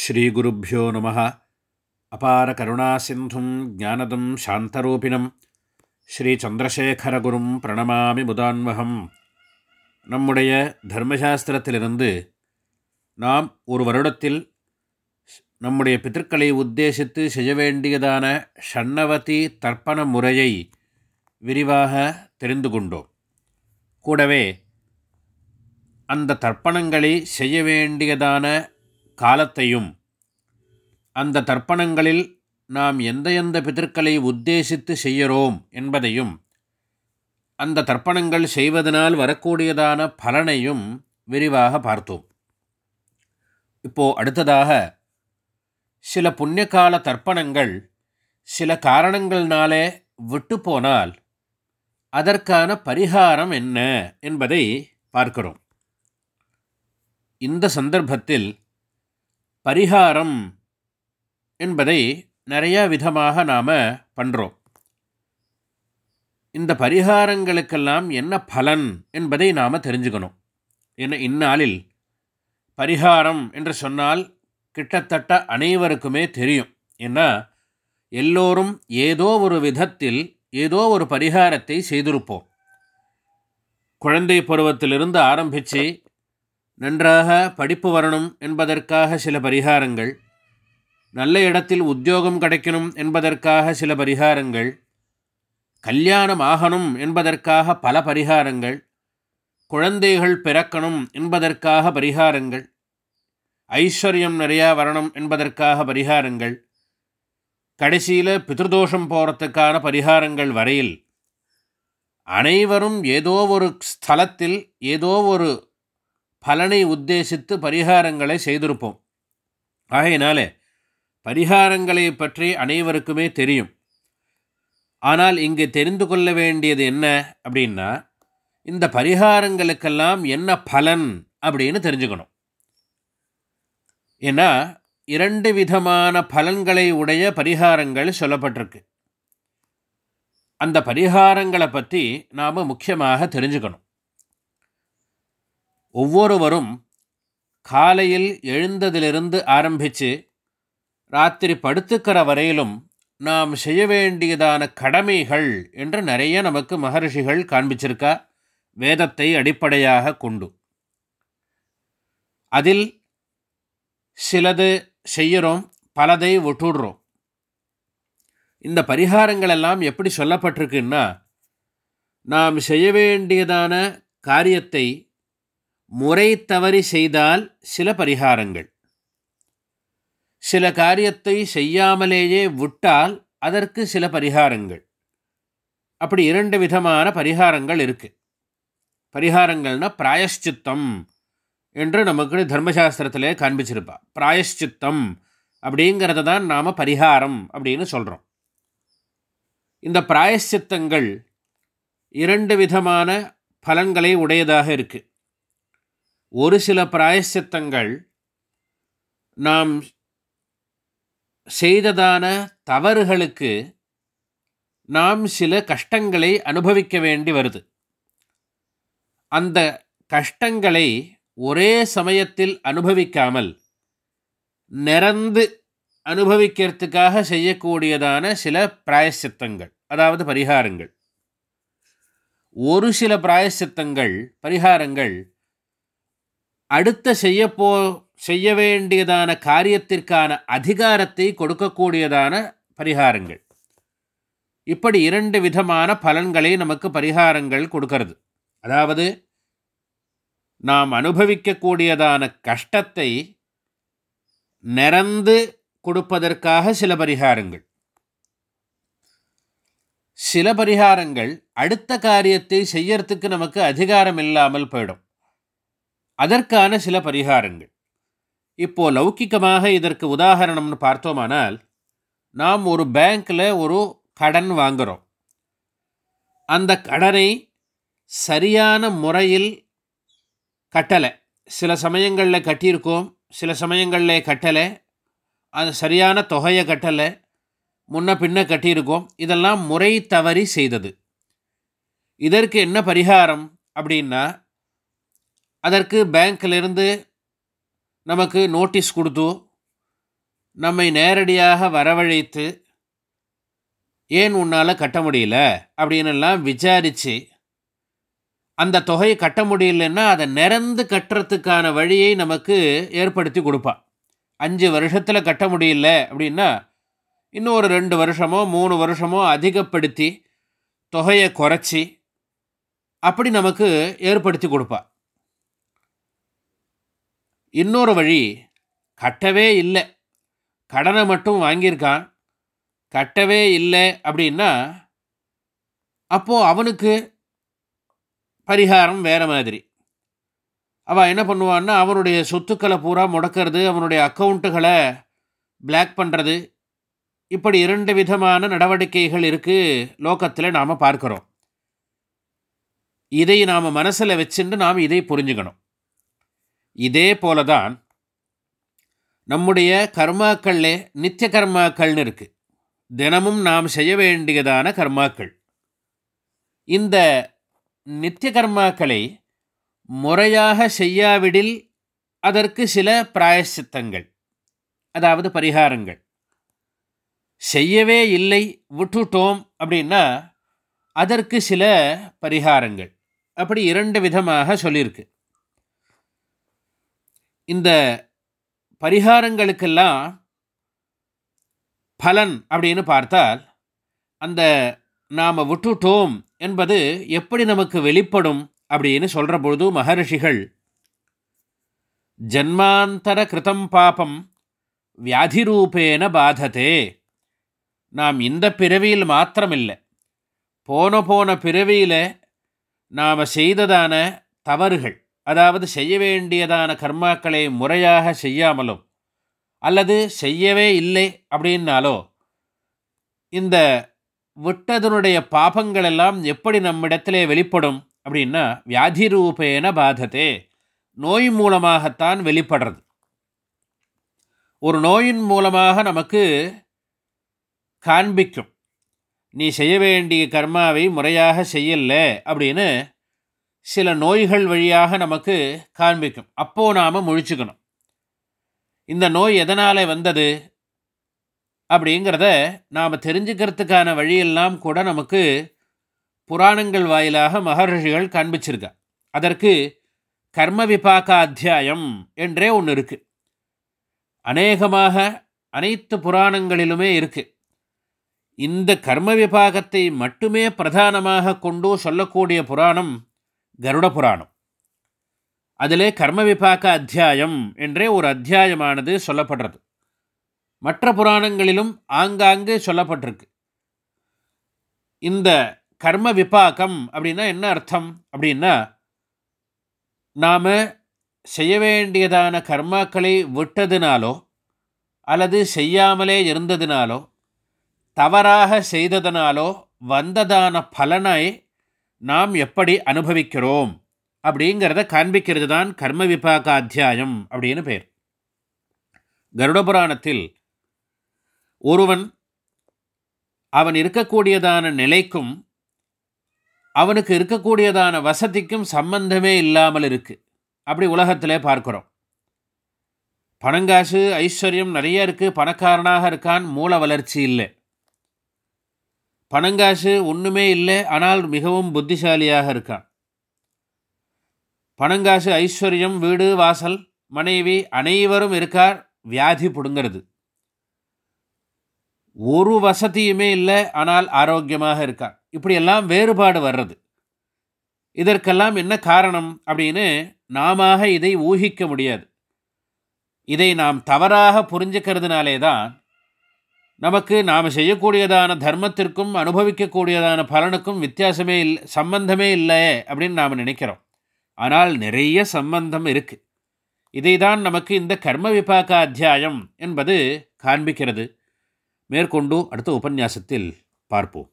ஸ்ரீகுருப்போ நம. அபார கருணாசிந்தும் ஜானதம் சாந்தரூபிணம். ஸ்ரீ சந்திரசேகரகுரும் பிரணமாமி முதான்வகம். நம்முடைய தர்மசாஸ்திரத்திலிருந்து நாம் ஒரு வருடத்தில் நம்முடைய பிதற்களை உத்தேசித்து செய்ய வேண்டியதான ஷண்ணவதி தர்ப்பண முறையை விரிவாக தெரிந்து கொண்டோம். கூடவே அந்த தர்ப்பணங்களை செய்ய வேண்டியதான காலத்தையும் அந்த தர்ப்பணங்களில் நாம் எந்த எந்த பிதற்களை உத்தேசித்து செய்கிறோம் என்பதையும் அந்த தர்ப்பணங்கள் செய்வதனால் வரக்கூடியதான பலனையும் விரிவாக பார்த்தோம். இப்போது அடுத்ததாக சில புண்ணியகால தர்ப்பணங்கள் சில காரணங்கள்னாலே விட்டுப்போனால் அதற்கான பரிகாரம் என்ன என்பதை பார்க்கிறோம். இந்த சந்தர்ப்பத்தில் பரிகாரம் என்பதை நிறையா விதமாக நாம் பண்ணுறோம் இந்த பரிகாரங்களுக்கெல்லாம் என்ன பலன் என்பதை நாம் தெரிஞ்சுக்கணும். ஏன்னா இந்நாளில் பரிகாரம் என்று சொன்னால் கிட்டத்தட்ட அனைவருக்குமே தெரியும். ஏன்னா எல்லோரும் ஏதோ ஒரு விதத்தில் ஏதோ ஒரு பரிகாரத்தை செய்திருப்போம். குழந்தை பருவத்திலிருந்து ஆரம்பித்து நன்றாக படிப்பு வரணும் என்பதற்காக சில பரிகாரங்கள் நல்ல இடத்தில் உத்தியோகம் கிடைக்கணும் என்பதற்காக சில பரிகாரங்கள் கல்யாணம் ஆகணும் என்பதற்காக பல பரிகாரங்கள் குழந்தைகள் பிறக்கணும் என்பதற்காக பரிகாரங்கள் ஐஸ்வர்யம் நிறையா வரணும் என்பதற்காக பரிகாரங்கள் கடைசியில் பித்ருதோஷம் போகிறதுக்கான பரிகாரங்கள் வரையில் அனைவரும் ஏதோ ஒரு ஸ்தலத்தில் ஏதோ ஒரு பலனை உத்தேசித்து பரிகாரங்களை செய்திருப்போம். ஆகையினாலே பரிகாரங்களை பற்றி அனைவருக்குமே தெரியும். ஆனால் இங்கே தெரிந்து கொள்ள வேண்டியது என்ன அப்படின்னா இந்த பரிகாரங்களுக்கெல்லாம் என்ன பலன் அப்படின்னு தெரிஞ்சுக்கணும். ஏன்னா இரண்டு விதமான பலன்களை உடைய பரிகாரங்கள் சொல்லப்பட்டிருக்கு. அந்த பரிகாரங்களை பற்றி நாம் முக்கியமாக தெரிஞ்சுக்கணும். ஒவ்வொருவரும் காலையில் எழுந்ததிலிருந்து ஆரம்பித்து ராத்திரி படுத்துக்கிற வரையிலும் நாம் செய்ய வேண்டியதான கடமைகள் என்று நிறைய நமக்கு மகரிஷிகள் காண்பிச்சிருக்கா வேதத்தை அடிப்படையாக கொண்டு. அதில் சிலது செய்கிறோம் பலதை ஒட்டுடுறோம் இந்த பரிகாரங்கள் எல்லாம் எப்படி சொல்லப்பட்டிருக்குன்னா நாம் செய்ய வேண்டியதான காரியத்தை முறை தவறி செய்தால் சில பரிகாரங்கள். சில காரியத்தை செய்யாமலேயே விட்டால் அதற்கு சில பரிகாரங்கள். அப்படி இரண்டு விதமான பரிகாரங்கள் இருக்குது பரிகாரங்கள்னால் பிராயஷ்சித்தம் என்று நமக்கு தர்மசாஸ்திரத்தில் காண்பிச்சிருப்பா. பிராயஷ்சித்தம் அப்படிங்கிறத தான் நாம் பரிகாரம் அப்படின்னு சொல்கிறோம் இந்த பிராயஷ்சித்தங்கள் இரண்டு விதமான பலன்களை உடையதாக இருக்குது ஒரு சில பிராயசித்தங்கள் நாம் செய்ததான தவறுகளுக்கு நாம் சில கஷ்டங்களை அனுபவிக்க வேண்டி வருது. அந்த கஷ்டங்களை ஒரே சமயத்தில் அனுபவிக்காமல் நிறந்து அனுபவிக்கிறதுக்காக செய்யக்கூடியதான சில பிராயசித்தங்கள் அதாவது பரிகாரங்கள். ஒரு சில பிராயசித்தங்கள் பரிகாரங்கள் அடுத்த செய்யப்போ செய்ய வேண்டியதான காரியத்திற்கான அதிகாரத்தை கொடுக்கக்கூடியதான பரிகாரங்கள். இப்படி இரண்டு விதமான பலன்களை நமக்கு பரிகாரங்கள் கொடுக்கறது. அதாவது நாம் அனுபவிக்கக்கூடியதான கஷ்டத்தை நிறந்து கொடுப்பதற்காக சில பரிகாரங்கள். சில பரிகாரங்கள் அடுத்த காரியத்தை செய்யறதுக்கு நமக்கு அதிகாரம் இல்லாமல் போயிடும். அதற்கான சில பரிகாரங்கள். இப்போது லௌக்கிகமாக இதற்கு உதாரணம்னு பார்த்தோமானால் நாம் ஒரு பேங்க்கில் ஒரு கடன் வாங்குகிறோம் அந்த கடனை சரியான முறையில் கட்டலை. சில சமயங்களில் கட்டியிருக்கோம் சில சமயங்களில் கட்டலை. அது சரியான தொகையை கட்டலை. முன்ன பின்ன கட்டியிருக்கோம். இதெல்லாம் முறை தவறி செய்தது. இதற்கு என்ன பரிகாரம் அப்படின்னா அதற்கு பேங்க்கிலிருந்து நமக்கு நோட்டீஸ் கொடுத்து நம்மை நேரடியாக வரவழைத்து ஏன் உன்னால் கட்ட முடியல? அப்படின்னுலாம் விசாரித்து அந்த தொகையை கட்ட முடியலன்னா அதை நிறந்து கட்டுறதுக்கான வழியை நமக்கு ஏற்படுத்தி கொடுப்பான் அஞ்சு வருஷத்தில் கட்ட முடியல அப்படின்னா இன்னும் ஒரு ரெண்டு வருஷமோ மூணு வருஷமோ அதிகப்படுத்தி தொகையை குறைச்சி அப்படி நமக்கு ஏற்படுத்தி கொடுப்பா. இன்னொரு வழி கட்டவே இல்லை. கடனை மட்டும் வாங்கியிருக்கான். கட்டவே இல்லை அப்படின்னா அப்போது அவனுக்கு பரிகாரம் வேறு மாதிரி. அவள் என்ன பண்ணுவான்னா அவனுடைய சொத்துக்களை பூரா முடக்கிறது அவனுடைய அக்கௌண்ட்டுகளை பிளாக் பண்ணுறது இப்படி இரண்டு விதமான நடவடிக்கைகள் இருக்குது லோக்கத்தில் நாம் பார்க்குறோம். இதை நாம் மனசில் வச்சுட்டு நாம் இதை புரிஞ்சுக்கணும். இதே போல தான் நம்முடைய கர்மாக்களில் நித்திய கர்மாக்கள்னு இருக்குது தினமும் நாம் செய்ய வேண்டியதான கர்மாக்கள். இந்த நித்திய கர்மாக்களை முறையாக செய்யாவிடில் அதற்கு சில பிராயசித்தங்கள் அதாவது பரிகாரங்கள். செய்யவே இல்லை விட்டுட்டோம் அப்படின்னா அதற்கு சில பரிகாரங்கள். அப்படி இரண்டு விதமாக சொல்லியிருக்கு. இந்த பரிகாரங்களுக்கெல்லாம் பலன் அப்படின்னு பார்த்தால் அந்த நாம் விட்டுட்டோம் என்பது எப்படி நமக்கு வெளிப்படும் அப்படின்னு சொல்கிற பொழுது மகர்ஷிகள் ஜன்மாந்தர கிருதம் பாபம் வியாதிரூபேன பாததே. நாம் இந்த பிறவியில் மாத்திரமில்லை. போன போன பிறவியில் நாம் செய்ததான தவறுகள் அதாவது செய்ய வேண்டியதான கர்மாக்களை முறையாக செய்யாமலும் அல்லது செய்யவே இல்லை அப்படின்னாலோ இந்த விட்டதனுடைய பாபங்கள் எல்லாம் எப்படி நம்மிடத்திலே வெளிப்படும் அப்படின்னா வியாதி ரூபேன பாதத்தே நோய் மூலமாகத்தான் வெளிப்படுறது. ஒரு நோயின் மூலமாக நமக்கு காண்பிக்கும். நீ செய்ய வேண்டிய கர்மாவை முறையாக செய்யலை அப்படின்னு சில நோய்கள் வழியாக நமக்கு காண்பிக்கும். அப்போது நாம் முழிச்சுக்கணும். இந்த நோய் எதனால் வந்தது? அப்படிங்கிறத நாம் தெரிஞ்சுக்கிறதுக்கான வழியெல்லாம் கூட நமக்கு புராணங்கள் வாயிலாக மகர்ஷிகள் காண்பிச்சிருக்கா அதற்கு கர்ம விபாக அத்தியாயம் என்றே ஒன்று இருக்குது அநேகமாக அனைத்து புராணங்களிலுமே இருக்குது இந்த கர்ம விபாகத்தை மட்டுமே பிரதானமாக கொண்டு சொல்லக்கூடிய புராணம் கருட புராணம் அதிலே கர்ம விபாக அத்தியாயம் என்றே ஒரு அத்தியாயமானது சொல்லப்படுறது. மற்ற புராணங்களிலும் ஆங்காங்கு சொல்லப்பட்டிருக்கு. இந்த கர்ம விபாக்கம் அப்படின்னா என்ன அர்த்தம்? அப்படின்னா நாம் செய்ய வேண்டியதான கர்மாக்களை விட்டதுனாலோ அல்லது செய்யாமலே இருந்ததினாலோ தவறாக செய்ததனாலோ வந்ததான பலனை நாம் எப்படி அனுபவிக்கிறோம் அப்படிங்கிறத காண்பிக்கிறது தான் கர்ம விபாக அத்தியாயம் அப்படின்னு பேர். கருட புராணத்தில் ஒருவன் அவன் இருக்கக்கூடியதான நிலைக்கும் அவனுக்கு இருக்கக்கூடியதான வசதிக்கும் சம்பந்தமே இல்லாமல் இருக்குது அப்படி உலகத்திலே பார்க்குறோம். பணங்காசு ஐஸ்வர்யம் நிறைய இருக்குது பணக்காரனாக இருக்கான் மூல வளர்ச்சி இல்லை. பணங்காசு ஒன்றுமே இல்லை ஆனால் மிகவும் புத்திசாலியாக இருக்கான். பணங்காசு ஐஸ்வர்யம் வீடு வாசல் மனைவி அனைவரும் இருக்கார் வியாதி பிடுங்கிறது. ஒரு வசதியுமே இல்லை ஆனால் ஆரோக்கியமாக இருக்கார் இப்படியெல்லாம் வேறுபாடு வர்றது. இதற்கெல்லாம் என்ன காரணம் அப்படின்னு நாம இதை ஊகிக்க முடியாது. இதை நாம் தவறாக புரிஞ்சுக்கிறதுனாலே தான் நமக்கு நாம் செய்யக்கூடியதான தர்மத்திற்கும் அனுபவிக்கக்கூடியதான பலனுக்கும் வித்தியாசமே இல்லை சம்பந்தமே இல்லை அப்படின்னு நாம் நினைக்கிறோம். ஆனால் நிறைய சம்பந்தம் இருக்குது இதை தான் நமக்கு இந்த கர்ம விபாக அத்தியாயம் என்பது காண்பிக்கிறது. மேற்கொண்டு அடுத்த உபன்யாசத்தில் பார்ப்போம்.